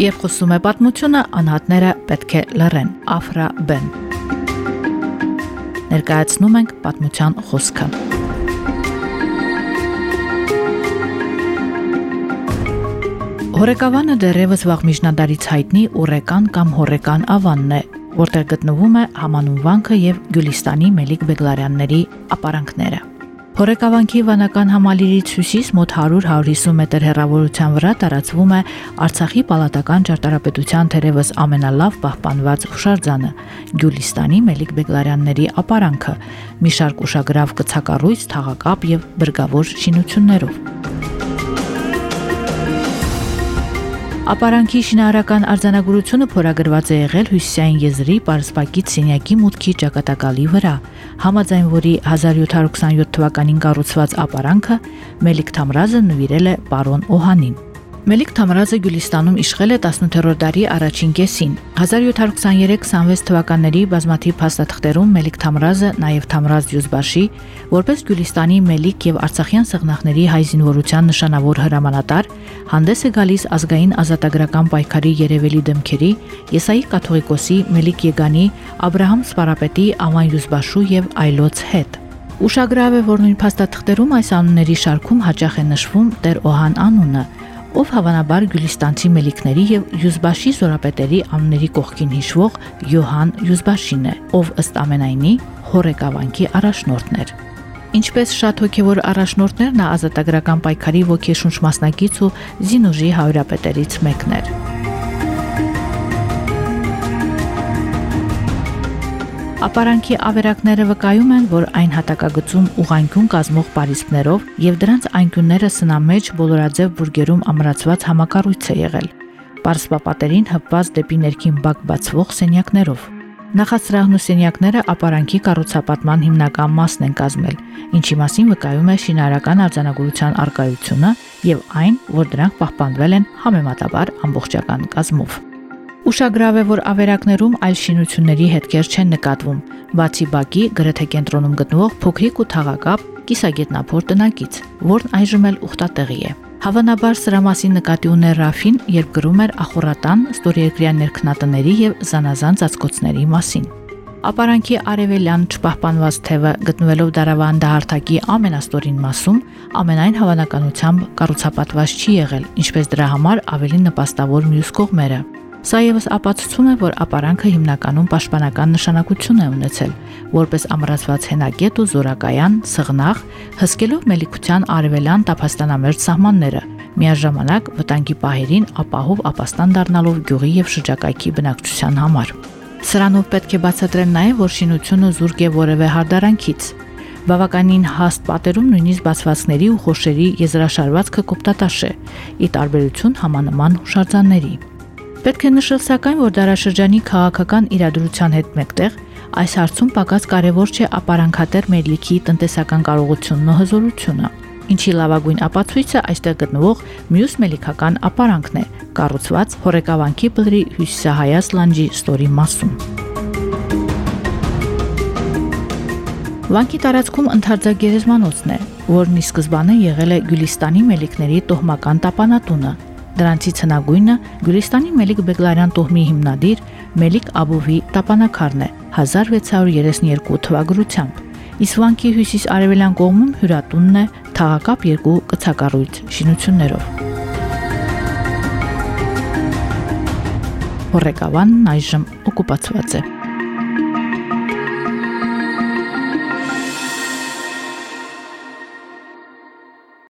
Եվ խոսում է պատմությունը անհատները պետք է լռեն։ Աֆրա Բեն։ Ներկայացնում ենք պատմության խոսքը։ Հորեկավանը դեռևս վաղ միջնադարից հայտնի Ուրեկան կամ Հորեկան ավանն է, որտեղ գտնվում է Համանուն վանքը եւ Գյուլիստանի Մելիք Բեգլարյանների ապարանքները։ Հորեկավանքի վանական համալիրից հյուսիս մոտ 100-150 մետր հեռավորության վրա տարածվում է Արցախի պալատական ճարտարապետության թերևս ամենալավ պահպանված հուշարձանը՝ Գյուլիստանի Մելիք Բեգլարյանների ապարանքը՝ մի շարք ուշագրավ կցակառույց, թաղակապ եւ բրգավոր շինություններով։ Ապարանքի շինարարական արձանագրությունը փորագրված է եղել Հյուսիսային եզրի Պարսպակից Սենյակի մուտքի ճակատակալի վրա, համաձայն որի 1727 թվականին կառուցված ապարանքը Մելիք Թամրազը նվիրել է պարոն Օհանին։ Մելիք Թամրազը Գյուլիստանում իշխել է 18-րդ դարի առաջին կեսին։ 1723-26 թվականների բազմաթիվ փաստաթղթերում Մելիք Թամրազը, նաև Թամրազ Յուզբաշի, որպես Գյուլիստանի Մելիք եւ Արցախյան սեղնախների հայ զինվորության նշանավոր հրամանատար, հանդես է գալիս ազգային ազատագրական պայքարի երևելի դեմքերի, Եսայի կաթողիկոսի Մելիք Եգանի, Աբ รา համ Սպարապետի, Աման Յուզբաշու եւ այլոց հետ։ Ուշագրավ է, որ նույն փաստաթղթերում այս անունների շարքում հաճախ է նշվում Տեր Օհան անունը, ով հավանաբար Գյուլիստանցի մելիքների եւ Յուզբաշի զորապետերի անունների կողքին հիշվող Յոհան Յուզբաշին է, ով ըստ ամենայնի հորեկավանքի առաջնորդն էր։ Ինչպես շատ հոգևոր առաջնորդներ նա ազատագրական պայքարի ոգեշունչ մասնակից ու զինուժի հայրապետերից մեկն էր։ Ապարանքի ավերակները վկայում են, որ այն հատակագծում ուղանկյուն կազմող պարիսպներով եւ դրանց անկյունները սնամեջ բոլորաձև բուրգերում ամրացված համակառույց է եղել։ Պարսպապատերին հպված դեպի ներքին բակ բացվող սենյակներով։ Նախասրահն ու սենյակները ապարանքի կառուցապատման հիմնական մասն են կազմել, ինչի մասին վկայում է շինարարական արձանագրության արկայությունը եւ այն, որ դրանք պահպանվել են համեմատաբար ամբողջական կազմով։ Ուշագրավ է, որ ավերակներում այլ շինությունների հետքեր չեն նկատվում, բացի բակի գրեթե կենտրոնում գտնվող փոքրիկ ու թաղակապ կիսագետնափոր տնակից, որն այժմ էլ ուխտատեղի է։ Հավանաբար սրա մասին նկատի ուներ Ռաֆին, երբ գրում էր Ախորատան ստորիերկրյան ներքնատների եւ զանազան ծածկոցների մասին։ Ապարանքի արևելյան չպահպանված թևը գտնվելով Դարավան դահարթակի ամենաստորին մասում, ամենայն հավանականությամբ կառուցապատված չի եղել, ինչպես դրա համար ավելի նպաստավոր մյուս կողմերը։ Սա եւս ապացուցում է, որ ապարանքը հիմնականում պաշտպանական նշանակություն է ունեցել, որպես ամրացված հենակետ ու զորակայան, սղնաղ, հսկելով մելիքության արևելյան տափաստանամերձ սահմանները, միաժամանակ վտանգի պահերին ապահով ապաստան դառնալով գյուղի եւ շրջակայքի բնակչության համար։ Սրանով պետք է բացատրել նաև, որ շինությունը զուրկ է որևէ հարդարանքից, բավականին հաստ պատերում նույնիսկ բացվածքների ու խոշերի եզրաշարվածքը կոպտատաշ է՝ ի տարբերություն համանման հուշարձանների։ Պետք է նշել սակայն, որ դարաշրջանի քաղաքական իրադրության հետ մեկտեղ այս հարցում պակաս կարևոր չէ ապարանքատեր Մերլիքի տնտեսական կարողությունն ու հզորությունը, ինչի լավագույն ապացույցը այստեղ գտնվող մյուս մելիքական ապարանքն է, կառուցված Հորեկավանքի բլրի հյուսիսահայաց լանջի ստորի մասում։ Վանքի տարածքում ընդարձակ գերեզմանոցն է, որն ի սկզբանե եղել է Գյուլիստանի մելիքների տոհմական տապանատունը, Դրանցից հնագույնը Գյուլիստանի Մելիք Բեգլարյան տոհմի հիմնադիր Մելիք Աբովի տապանակարն է 1632 թվագրությամբ։ Իսվանքի հյուսիս-արևելյան կողմում հյուրատունն է թաղակապ երկու կցակառույց շինություններով։ Հորեկավանն այժմ օկուպացված է։